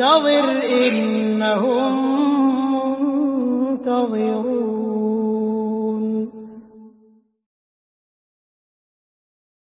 فانتظر إنهم منتظرون.